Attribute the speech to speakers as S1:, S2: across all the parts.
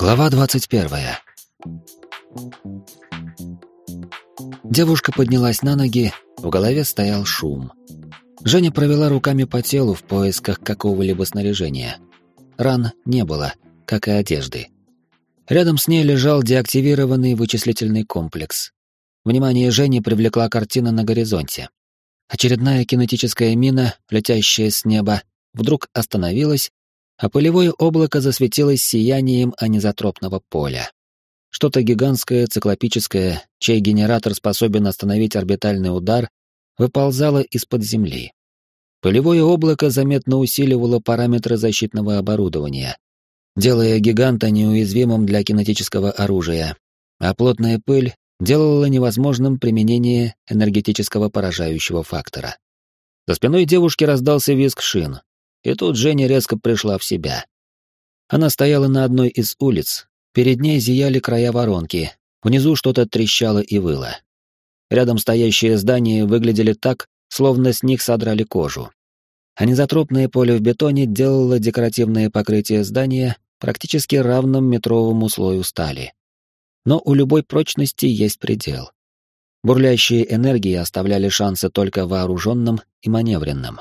S1: Глава 21. Девушка поднялась на ноги, в голове стоял шум. Женя провела руками по телу в поисках какого-либо снаряжения. Ран не было, как и одежды. Рядом с ней лежал деактивированный вычислительный комплекс. Внимание Жени привлекла картина на горизонте. Очередная кинетическая мина, летящая с неба, вдруг остановилась а пылевое облако засветилось сиянием анизотропного поля. Что-то гигантское, циклопическое, чей генератор способен остановить орбитальный удар, выползало из-под земли. Пылевое облако заметно усиливало параметры защитного оборудования, делая гиганта неуязвимым для кинетического оружия, а плотная пыль делала невозможным применение энергетического поражающего фактора. За спиной девушки раздался визг шин, и тут Женя резко пришла в себя. Она стояла на одной из улиц, перед ней зияли края воронки, внизу что-то трещало и выло. Рядом стоящие здания выглядели так, словно с них содрали кожу. Анизотропное поле в бетоне делало декоративное покрытие здания практически равным метровому слою стали. Но у любой прочности есть предел. Бурлящие энергии оставляли шансы только вооруженным и маневренным.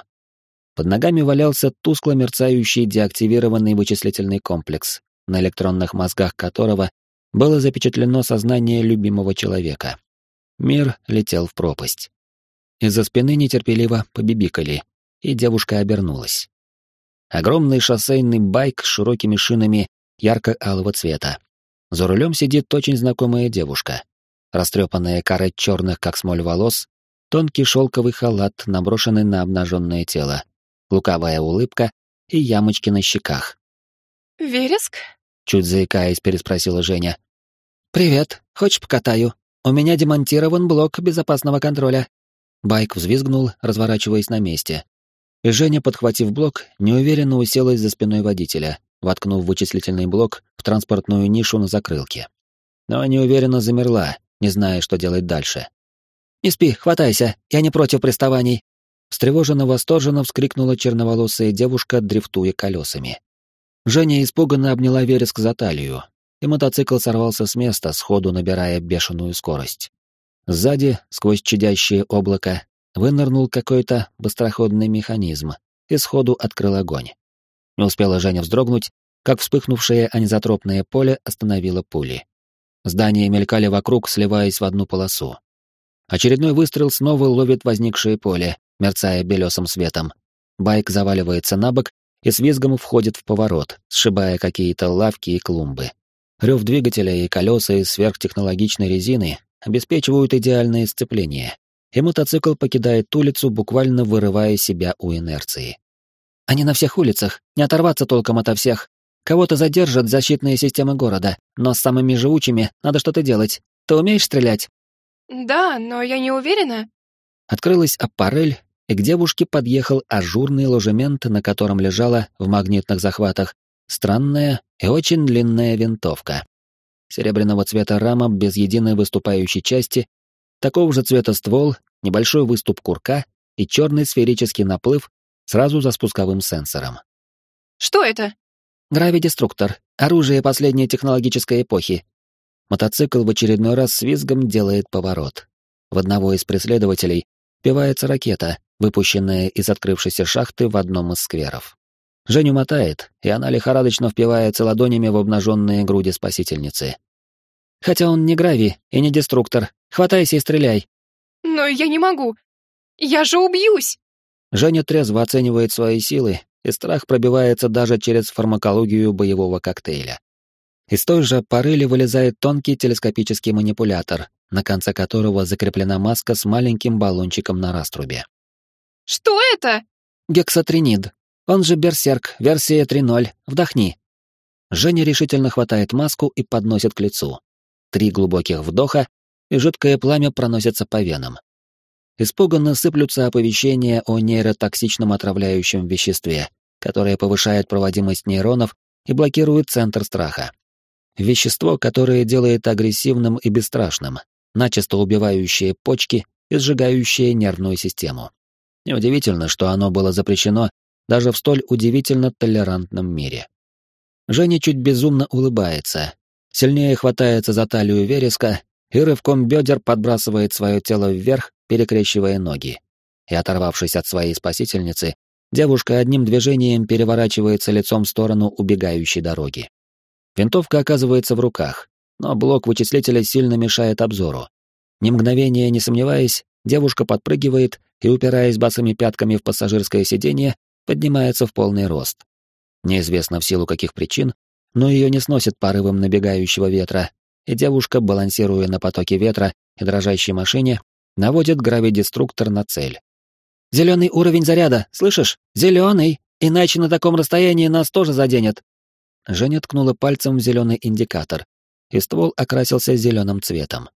S1: Под ногами валялся тускло мерцающий деактивированный вычислительный комплекс, на электронных мозгах которого было запечатлено сознание любимого человека. Мир летел в пропасть. Из-за спины нетерпеливо побибикали, и девушка обернулась. Огромный шоссейный байк с широкими шинами ярко-алого цвета. За рулем сидит очень знакомая девушка. Растрепанная кора черных, как смоль волос, тонкий шелковый халат, наброшенный на обнаженное тело, лукавая улыбка и ямочки на щеках.
S2: «Вереск?»
S1: — чуть заикаясь, переспросила Женя. «Привет, хочешь покатаю? У меня демонтирован блок безопасного контроля». Байк взвизгнул, разворачиваясь на месте. И Женя, подхватив блок, неуверенно уселась за спиной водителя, воткнув вычислительный блок в транспортную нишу на закрылке. Но неуверенно замерла, не зная, что делать дальше. «Не спи, хватайся, я не против приставаний», Встревоженно-восторженно вскрикнула черноволосая девушка, дрифтуя колесами. Женя испуганно обняла вереск за талию, и мотоцикл сорвался с места, сходу набирая бешеную скорость. Сзади, сквозь чадящее облако, вынырнул какой-то быстроходный механизм и сходу открыл огонь. Не успела Женя вздрогнуть, как вспыхнувшее анизотропное поле остановило пули. Здания мелькали вокруг, сливаясь в одну полосу. Очередной выстрел снова ловит возникшее поле, мерцая белесым светом. Байк заваливается на бок и с визгом входит в поворот, сшибая какие-то лавки и клумбы. Рев двигателя и колеса из сверхтехнологичной резины обеспечивают идеальное сцепление, и мотоцикл покидает улицу, буквально вырывая себя у инерции. Они на всех улицах, не оторваться толком ото всех. Кого-то задержат защитные системы города, но с самыми живучими надо что-то делать. Ты умеешь стрелять?
S2: Да, но я не уверена.
S1: Открылась аппарель, и к девушке подъехал ажурный ложемент, на котором лежала в магнитных захватах странная и очень длинная винтовка. Серебряного цвета рама без единой выступающей части, такого же цвета ствол, небольшой выступ курка и черный сферический наплыв сразу за спусковым сенсором.
S2: «Что это?»
S1: «Гравидеструктор. Оружие последней технологической эпохи». Мотоцикл в очередной раз с визгом делает поворот. В одного из преследователей впивается ракета, выпущенная из открывшейся шахты в одном из скверов. Женю мотает, и она лихорадочно впивается ладонями в обнаженные груди спасительницы. «Хотя он не грави и не деструктор. Хватайся и стреляй».
S2: «Но я не могу. Я же убьюсь!»
S1: Женя трезво оценивает свои силы, и страх пробивается даже через фармакологию боевого коктейля. Из той же парыли вылезает тонкий телескопический манипулятор, на конце которого закреплена маска с маленьким баллончиком на раструбе.
S2: Что это?
S1: Гексатринид. Он же Берсерк, версия 3.0. Вдохни. Женя решительно хватает маску и подносит к лицу. Три глубоких вдоха, и жидкое пламя проносится по венам. Испуганно сыплются оповещения о нейротоксичном отравляющем веществе, которое повышает проводимость нейронов и блокирует центр страха. Вещество, которое делает агрессивным и бесстрашным, начисто убивающее почки и сжигающее нервную систему. Неудивительно, что оно было запрещено даже в столь удивительно толерантном мире. Женя чуть безумно улыбается, сильнее хватается за талию вереска и рывком бедер подбрасывает свое тело вверх, перекрещивая ноги. И оторвавшись от своей спасительницы, девушка одним движением переворачивается лицом в сторону убегающей дороги. Винтовка оказывается в руках, но блок вычислителя сильно мешает обзору. Ни мгновения не сомневаясь, девушка подпрыгивает и, упираясь босыми пятками в пассажирское сиденье, поднимается в полный рост. Неизвестно в силу каких причин, но ее не сносит порывом набегающего ветра, и девушка, балансируя на потоке ветра и дрожащей машине, наводит гравидеструктор на цель. «Зеленый уровень заряда, слышишь? Зеленый! Иначе на таком расстоянии нас тоже заденет!» Женя ткнула пальцем в зеленый индикатор, и ствол окрасился зеленым цветом.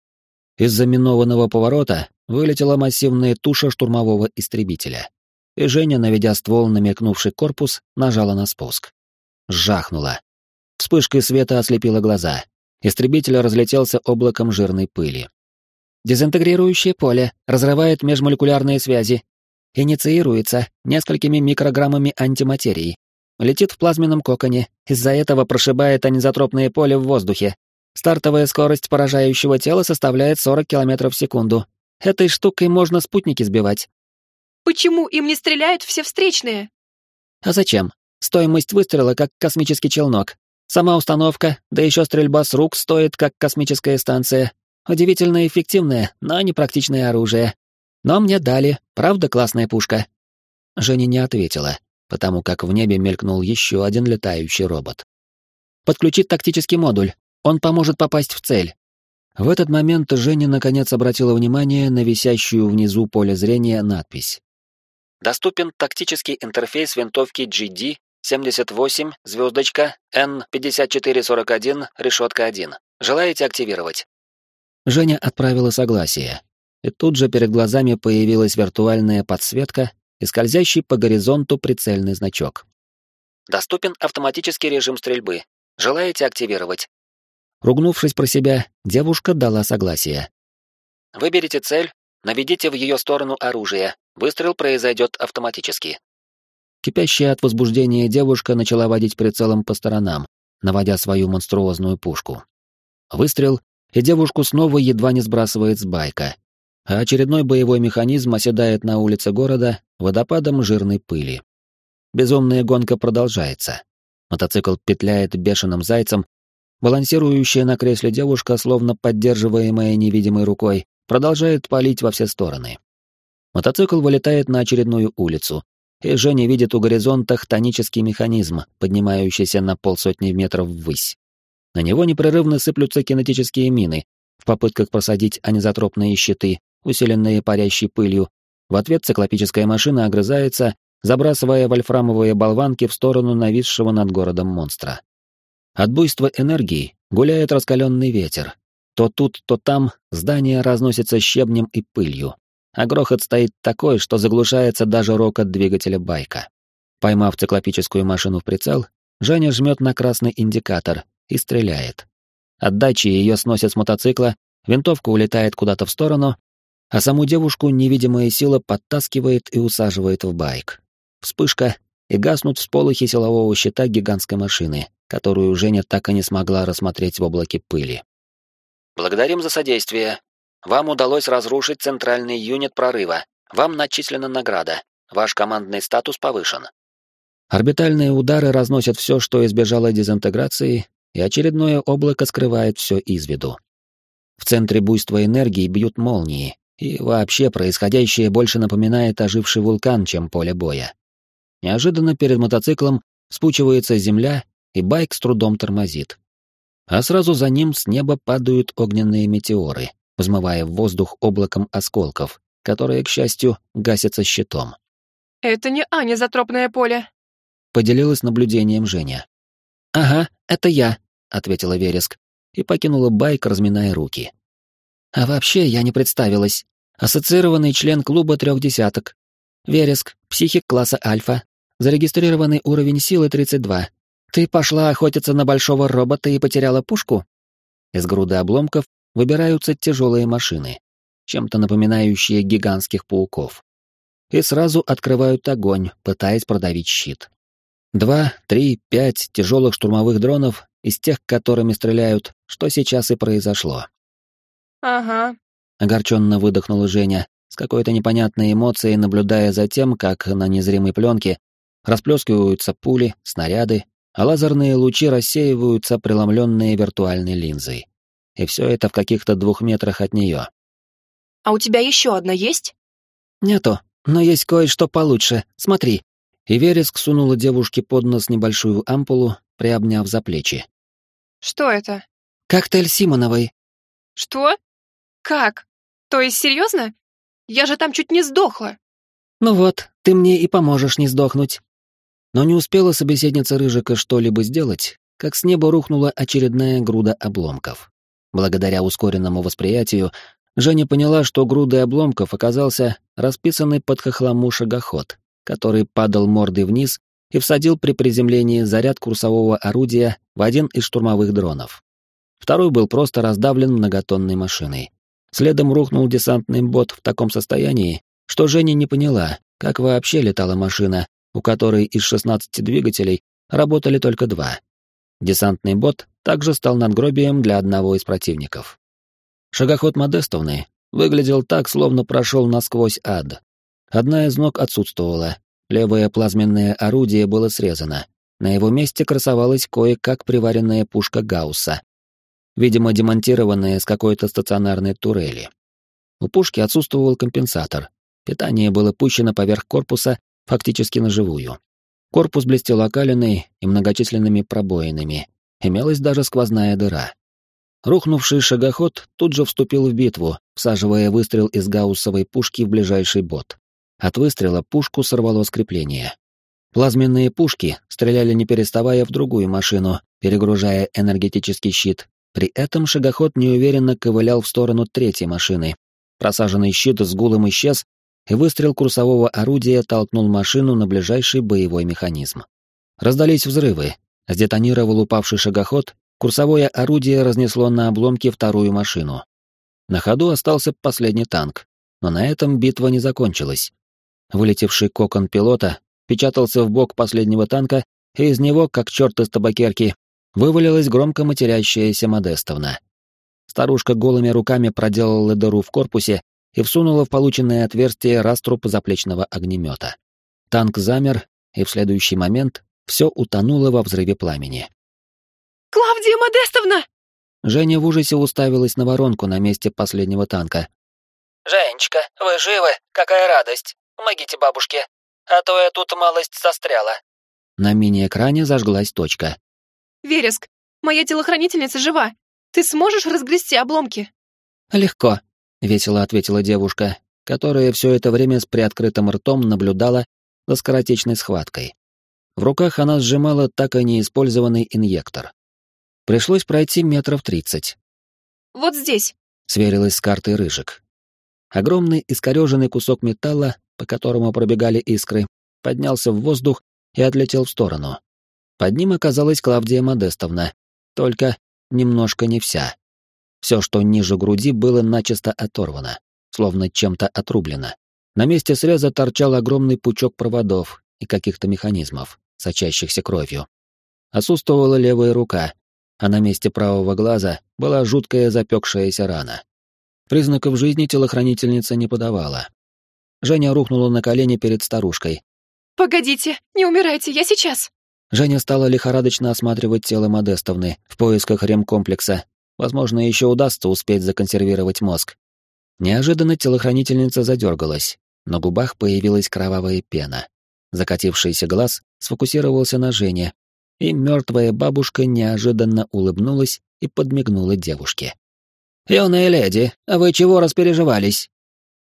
S1: Из заминованного поворота вылетела массивная туша штурмового истребителя. И Женя, наведя ствол на мелькнувший корпус, нажала на спуск. Жахнула. Вспышкой света ослепила глаза. Истребитель разлетелся облаком жирной пыли. Дезинтегрирующее поле разрывает межмолекулярные связи. Инициируется несколькими микрограммами антиматерии. Летит в плазменном коконе, из-за этого прошибает анизотропное поле в воздухе. Стартовая скорость поражающего тела составляет 40 км в секунду. Этой штукой можно спутники сбивать.
S2: Почему им не стреляют все встречные?
S1: А зачем? Стоимость выстрела как космический челнок. Сама установка, да еще стрельба с рук стоит как космическая станция. Удивительно эффективное, но непрактичное оружие. Но мне дали, правда классная пушка? Женя не ответила, потому как в небе мелькнул еще один летающий робот. Подключить тактический модуль. Он поможет попасть в цель. В этот момент Женя наконец обратила внимание на висящую внизу поле зрения надпись. Доступен тактический интерфейс винтовки GD 78, звездочка, N5441, решетка 1. Желаете активировать? Женя отправила согласие. И тут же перед глазами появилась виртуальная подсветка и скользящий по горизонту прицельный значок. Доступен автоматический режим стрельбы. Желаете активировать? Ругнувшись про себя, девушка дала согласие. Выберите цель, наведите в ее сторону оружие. Выстрел произойдет автоматически. Кипящая от возбуждения девушка начала водить прицелом по сторонам, наводя свою монструозную пушку. Выстрел, и девушку снова едва не сбрасывает с байка, а очередной боевой механизм оседает на улице города водопадом жирной пыли. Безумная гонка продолжается. Мотоцикл петляет бешеным зайцем, балансирующая на кресле девушка, словно поддерживаемая невидимой рукой, продолжает палить во все стороны. Мотоцикл вылетает на очередную улицу, и Женя видит у горизонта хтонический механизм, поднимающийся на полсотни метров ввысь. На него непрерывно сыплются кинетические мины в попытках просадить анизотропные щиты, усиленные парящей пылью. В ответ циклопическая машина огрызается, забрасывая вольфрамовые болванки в сторону нависшего над городом монстра. От буйства энергии гуляет раскаленный ветер. То тут, то там здания разносятся щебнем и пылью а грохот стоит такой, что заглушается даже рокот двигателя байка. Поймав циклопическую машину в прицел, Женя жмет на красный индикатор и стреляет. Отдачи ее сносят с мотоцикла, винтовка улетает куда-то в сторону, а саму девушку невидимая сила подтаскивает и усаживает в байк. Вспышка, и гаснут всполохи силового щита гигантской машины, которую Женя так и не смогла рассмотреть в облаке пыли. «Благодарим за содействие. Вам удалось разрушить центральный юнит прорыва. Вам начислена награда. Ваш командный статус повышен. Орбитальные удары разносят все, что избежало дезинтеграции, и очередное облако скрывает все из виду. В центре буйства энергии бьют молнии, и вообще происходящее больше напоминает оживший вулкан, чем поле боя. Неожиданно перед мотоциклом спучивается земля, и байк с трудом тормозит. А сразу за ним с неба падают огненные метеоры, взмывая в воздух облаком осколков, которые, к счастью, гасятся щитом.
S2: «Это не Аня затропное поле», —
S1: поделилась наблюдением Женя. «Ага, это я», — ответила Вереск и покинула байк, разминая руки. «А вообще я не представилась. Ассоциированный член клуба трех десяток. Вереск, психик класса Альфа. Зарегистрированный уровень силы 32. Ты пошла охотиться на большого робота и потеряла пушку?» Из груды обломков выбираются тяжелые машины, чем-то напоминающие гигантских пауков. И сразу открывают огонь, пытаясь продавить щит. Два, три, пять тяжелых штурмовых дронов из тех, которыми стреляют, что сейчас и произошло.
S2: Ага.
S1: Огорченно выдохнула Женя, с какой-то непонятной эмоцией, наблюдая за тем, как на незримой пленке расплескиваются пули, снаряды, а лазерные лучи рассеиваются преломленные виртуальной линзой. И все это в каких-то двух метрах от нее.
S2: «А у тебя еще одна есть?»
S1: «Нету, но есть кое-что получше. Смотри». И Вереск сунула девушке под нос небольшую ампулу, приобняв за плечи.
S2: «Что это?»
S1: «Коктейль Симоновой».
S2: «Что? Как? То есть серьезно? Я же там чуть не сдохла».
S1: «Ну вот, ты мне и поможешь не сдохнуть». Но не успела собеседница Рыжика что-либо сделать, как с неба рухнула очередная груда обломков. Благодаря ускоренному восприятию, Женя поняла, что грудой обломков оказался расписанный под хохлому шагоход, который падал мордой вниз и всадил при приземлении заряд курсового орудия в один из штурмовых дронов. Второй был просто раздавлен многотонной машиной. Следом рухнул десантный бот в таком состоянии, что Женя не поняла, как вообще летала машина, у которой из 16 двигателей работали только два. Десантный бот также стал надгробием для одного из противников. Шагоход Модестовны выглядел так, словно прошел насквозь ад. Одна из ног отсутствовала, левое плазменное орудие было срезано. На его месте красовалась кое-как приваренная пушка Гаусса, видимо, демонтированная с какой-то стационарной турели. У пушки отсутствовал компенсатор. Питание было пущено поверх корпуса фактически на живую. Корпус блестел окаленной и многочисленными пробоинами. Имелась даже сквозная дыра. Рухнувший шагоход тут же вступил в битву, всаживая выстрел из гауссовой пушки в ближайший бот. От выстрела пушку сорвало скрепление. Плазменные пушки стреляли не переставая в другую машину, перегружая энергетический щит. При этом шагоход неуверенно ковылял в сторону третьей машины. Просаженный щит с гулом исчез, и выстрел курсового орудия толкнул машину на ближайший боевой механизм. Раздались взрывы, сдетонировал упавший шагоход, курсовое орудие разнесло на обломки вторую машину. На ходу остался последний танк, но на этом битва не закончилась. Вылетевший кокон пилота печатался в бок последнего танка, и из него, как черт из табакерки, вывалилась громко матерящаяся Модестовна. Старушка голыми руками проделала дыру в корпусе и всунула в полученное отверстие раструб заплечного огнемета. Танк замер, и в следующий момент все утонуло во взрыве пламени.
S2: «Клавдия Модестовна!»
S1: Женя в ужасе уставилась на воронку на месте последнего танка.
S3: «Женечка, вы живы? Какая радость! Помогите бабушке, а то я тут малость застряла».
S1: На мини-экране зажглась точка.
S2: «Вереск, моя телохранительница жива. Ты сможешь разгрести обломки?»
S1: «Легко», — весело ответила девушка, которая все это время с приоткрытым ртом наблюдала за скоротечной схваткой. В руках она сжимала так и неиспользованный инъектор. Пришлось пройти метров тридцать.
S2: «Вот здесь», —
S1: сверилась с картой Рыжик. Огромный искореженный кусок металла, по которому пробегали искры, поднялся в воздух и отлетел в сторону. Под ним оказалась Клавдия Модестовна, только немножко не вся. Все, что ниже груди, было начисто оторвано, словно чем-то отрублено. На месте среза торчал огромный пучок проводов и каких-то механизмов, сочащихся кровью. Отсутствовала левая рука, а на месте правого глаза была жуткая запекшаяся рана. Признаков жизни телохранительница не подавала. Женя рухнула на колени перед старушкой.
S2: «Погодите, не умирайте, я сейчас!»
S1: Женя стала лихорадочно осматривать тело Модестовны в поисках ремкомплекса, Возможно, еще удастся успеть законсервировать мозг. Неожиданно телохранительница задергалась, на губах появилась кровавая пена. Закатившийся глаз сфокусировался на Жене, и мертвая бабушка неожиданно улыбнулась и подмигнула девушке. «Юная леди, а вы чего распереживались?»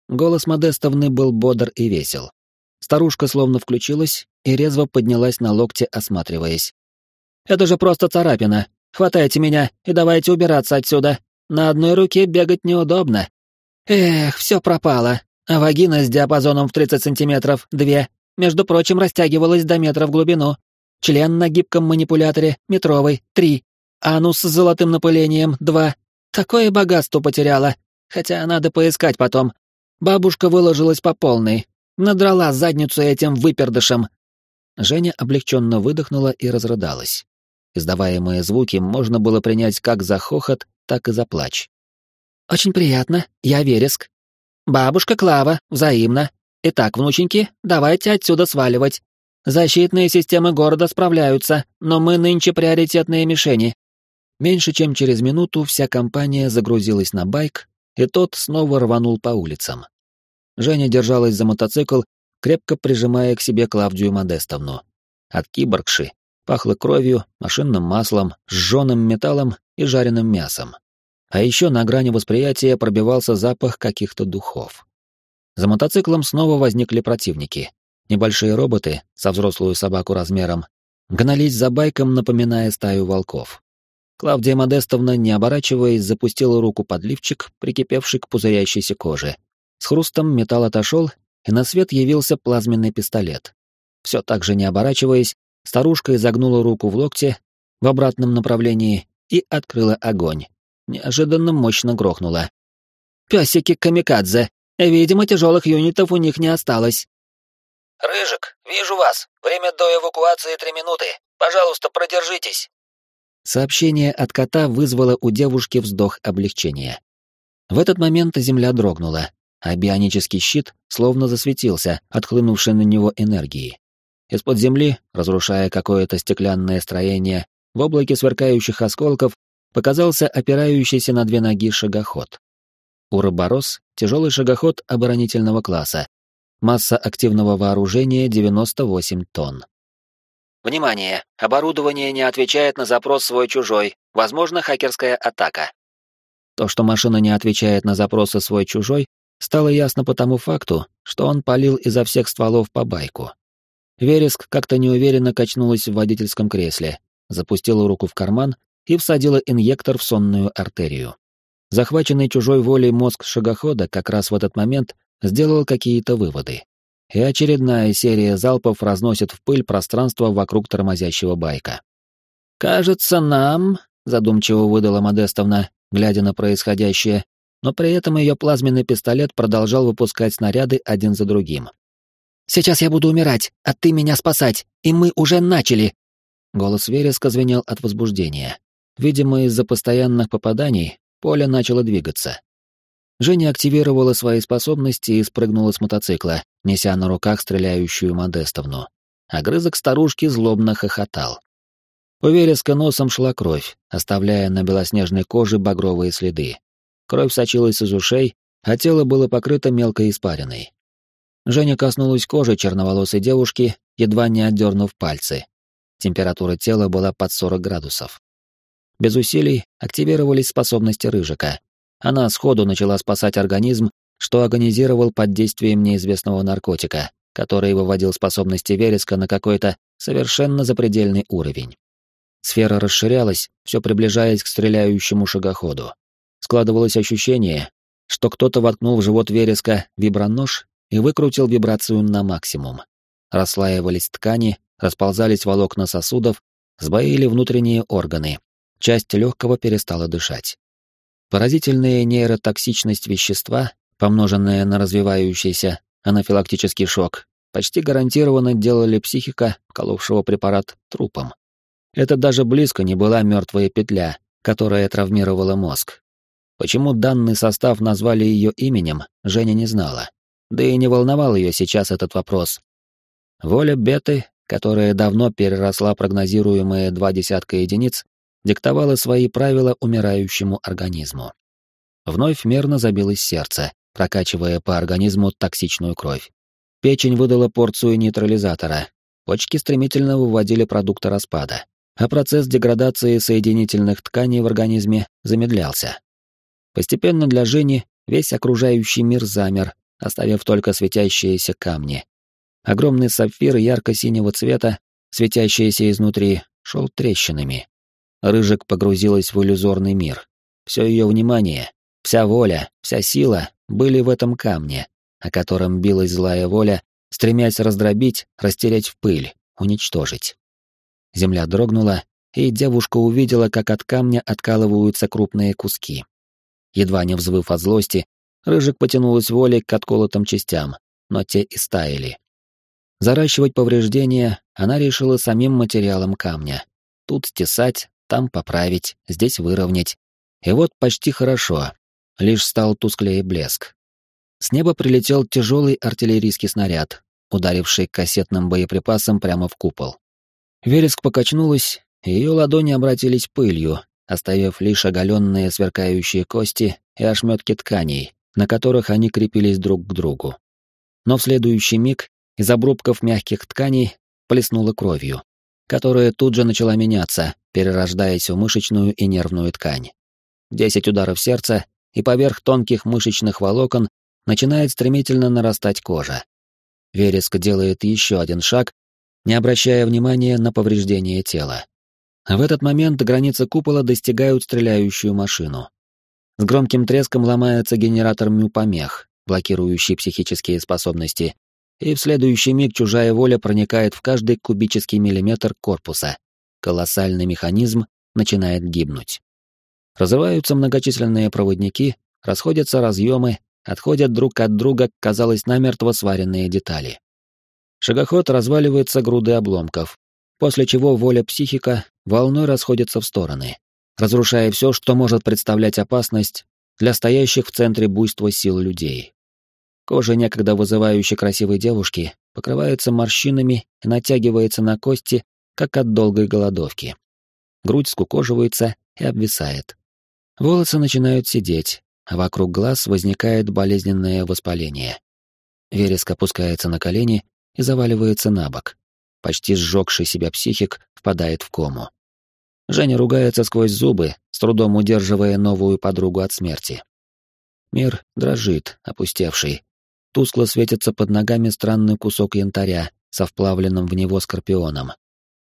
S1: Голос Модестовны был бодр и весел. Старушка словно включилась и резво поднялась на локте, осматриваясь. «Это же просто царапина, Хватайте меня и давайте убираться отсюда. На одной руке бегать неудобно. Эх, все пропало. А вагина с диапазоном в 30 сантиметров, две, между прочим, растягивалась до метра в глубину. Член на гибком манипуляторе, метровый, три. Анус с золотым напылением, два. Такое богатство потеряла. Хотя надо поискать потом. Бабушка выложилась по полной. Надрала задницу этим выпердышем. Женя облегченно выдохнула и разрыдалась. Издаваемые звуки можно было принять как за хохот, так и за плач. «Очень приятно, я Вереск. Бабушка Клава, взаимно. Итак, внученьки, давайте отсюда сваливать. Защитные системы города справляются, но мы нынче приоритетные мишени». Меньше чем через минуту вся компания загрузилась на байк, и тот снова рванул по улицам. Женя держалась за мотоцикл, крепко прижимая к себе Клавдию Модестовну. От киборгши пахло кровью, машинным маслом, сжёным металлом и жареным мясом. А еще на грани восприятия пробивался запах каких-то духов. За мотоциклом снова возникли противники. Небольшие роботы, со взрослую собаку размером, гнались за байком, напоминая стаю волков. Клавдия Модестовна, не оборачиваясь, запустила руку под лифчик, прикипевший к пузырящейся коже. С хрустом металл отошел, и на свет явился плазменный пистолет. Все так же не оборачиваясь, старушка изогнула руку в локте в обратном направлении и открыла огонь. Неожиданно мощно грохнула. «Песики камикадзе! Видимо, тяжелых юнитов у них не осталось».
S3: «Рыжик, вижу вас. Время до эвакуации три минуты. Пожалуйста, продержитесь».
S1: Сообщение от кота вызвало у девушки вздох облегчения. В этот момент земля дрогнула, а бионический щит словно засветился, отхлынувшей на него энергии. Из-под земли, разрушая какое-то стеклянное строение, в облаке сверкающих осколков показался опирающийся на две ноги шагоход. Уроборос — тяжелый шагоход оборонительного класса. Масса активного вооружения 98 тонн.
S3: Внимание! Оборудование не отвечает на запрос свой-чужой. Возможно, хакерская атака.
S1: То, что машина не отвечает на запросы свой-чужой, стало ясно по тому факту, что он палил изо всех стволов по байку. Вереск как-то неуверенно качнулась в водительском кресле, запустила руку в карман и всадила инъектор в сонную артерию. Захваченный чужой волей мозг шагохода как раз в этот момент сделал какие-то выводы. И очередная серия залпов разносит в пыль пространство вокруг тормозящего байка. «Кажется, нам», — задумчиво выдала Модестовна, глядя на происходящее, но при этом ее плазменный пистолет продолжал выпускать снаряды один за другим. «Сейчас я буду умирать, а ты меня спасать, и мы уже начали!» Голос Вереска звенел от возбуждения. Видимо, из-за постоянных попаданий поле начало двигаться. Женя активировала свои способности и спрыгнула с мотоцикла, неся на руках стреляющую Модестовну. Огрызок старушки злобно хохотал. У Вереска носом шла кровь, оставляя на белоснежной коже багровые следы. Кровь сочилась из ушей, а тело было покрыто мелкой испариной. Женя коснулась кожи черноволосой девушки, едва не отдернув пальцы. Температура тела была под 40 градусов. Без усилий активировались способности Рыжика. Она сходу начала спасать организм, что агонизировал под действием неизвестного наркотика, который выводил способности Вереска на какой-то совершенно запредельный уровень. Сфера расширялась, все приближаясь к стреляющему шагоходу. Складывалось ощущение, что кто-то воткнул в живот вереска вибронож и выкрутил вибрацию на максимум. Расслаивались ткани, расползались волокна сосудов, сбоили внутренние органы. Часть легкого перестала дышать. Поразительная нейротоксичность вещества, помноженная на развивающийся анафилактический шок, почти гарантированно делали психика, коловшего препарат, трупом. Это даже близко не была мертвая петля, которая травмировала мозг. Почему данный состав назвали ее именем, Женя не знала. Да и не волновал ее сейчас этот вопрос. Воля беты, которая давно переросла прогнозируемые два десятка единиц, диктовала свои правила умирающему организму. Вновь мерно забилось сердце, прокачивая по организму токсичную кровь. Печень выдала порцию нейтрализатора, почки стремительно выводили продукты распада, а процесс деградации соединительных тканей в организме замедлялся. Постепенно для Жени весь окружающий мир замер, оставив только светящиеся камни. Огромный сапфир ярко-синего цвета, светящийся изнутри, шел трещинами. Рыжик погрузилась в иллюзорный мир. Все ее внимание, вся воля, вся сила были в этом камне, о котором билась злая воля, стремясь раздробить, растереть в пыль, уничтожить. Земля дрогнула, и девушка увидела, как от камня откалываются крупные куски. Едва не взвыв от злости, Рыжик потянулась волей к отколотым частям, но те и стаяли. Заращивать повреждения она решила самим материалом камня. Тут стесать, там поправить, здесь выровнять. И вот почти хорошо. Лишь стал тусклее блеск. С неба прилетел тяжелый артиллерийский снаряд, ударивший кассетным боеприпасом прямо в купол. Вереск покачнулась, и ее ладони обратились пылью, оставив лишь оголенные сверкающие кости и ошметки тканей, на которых они крепились друг к другу. Но в следующий миг из обрубков мягких тканей плеснуло кровью, которая тут же начала меняться, перерождаясь в мышечную и нервную ткань. Десять ударов сердца, и поверх тонких мышечных волокон начинает стремительно нарастать кожа. Вереск делает еще один шаг, не обращая внимания на повреждение тела. В этот момент границы купола достигают стреляющую машину. С громким треском ломается генератор мю-помех, блокирующий психические способности, и в следующий миг чужая воля проникает в каждый кубический миллиметр корпуса. Колоссальный механизм начинает гибнуть. Разрываются многочисленные проводники, расходятся разъемы, отходят друг от друга, казалось, намертво сваренные детали. Шагоход разваливается грудой обломков, после чего воля психика волной расходится в стороны, разрушая все, что может представлять опасность для стоящих в центре буйства сил людей. Кожа некогда вызывающей красивой девушки покрывается морщинами и натягивается на кости, как от долгой голодовки. Грудь скукоживается и обвисает. Волосы начинают сидеть, а вокруг глаз возникает болезненное воспаление. Вереск опускается на колени и заваливается на бок. Почти сжегший себя психик впадает в кому. Женя ругается сквозь зубы, с трудом удерживая новую подругу от смерти. Мир дрожит, опустевший. Тускло светится под ногами странный кусок янтаря со вплавленным в него скорпионом.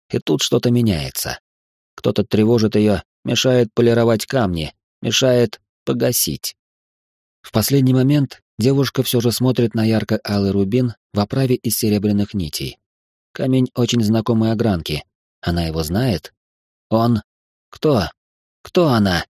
S1: И тут что-то меняется. Кто-то тревожит ее, мешает полировать камни, мешает погасить. В последний момент девушка все же смотрит на ярко-алый рубин в оправе из серебряных нитей. Камень очень знакомый огранки. Она его знает? Он... Кто? Кто она?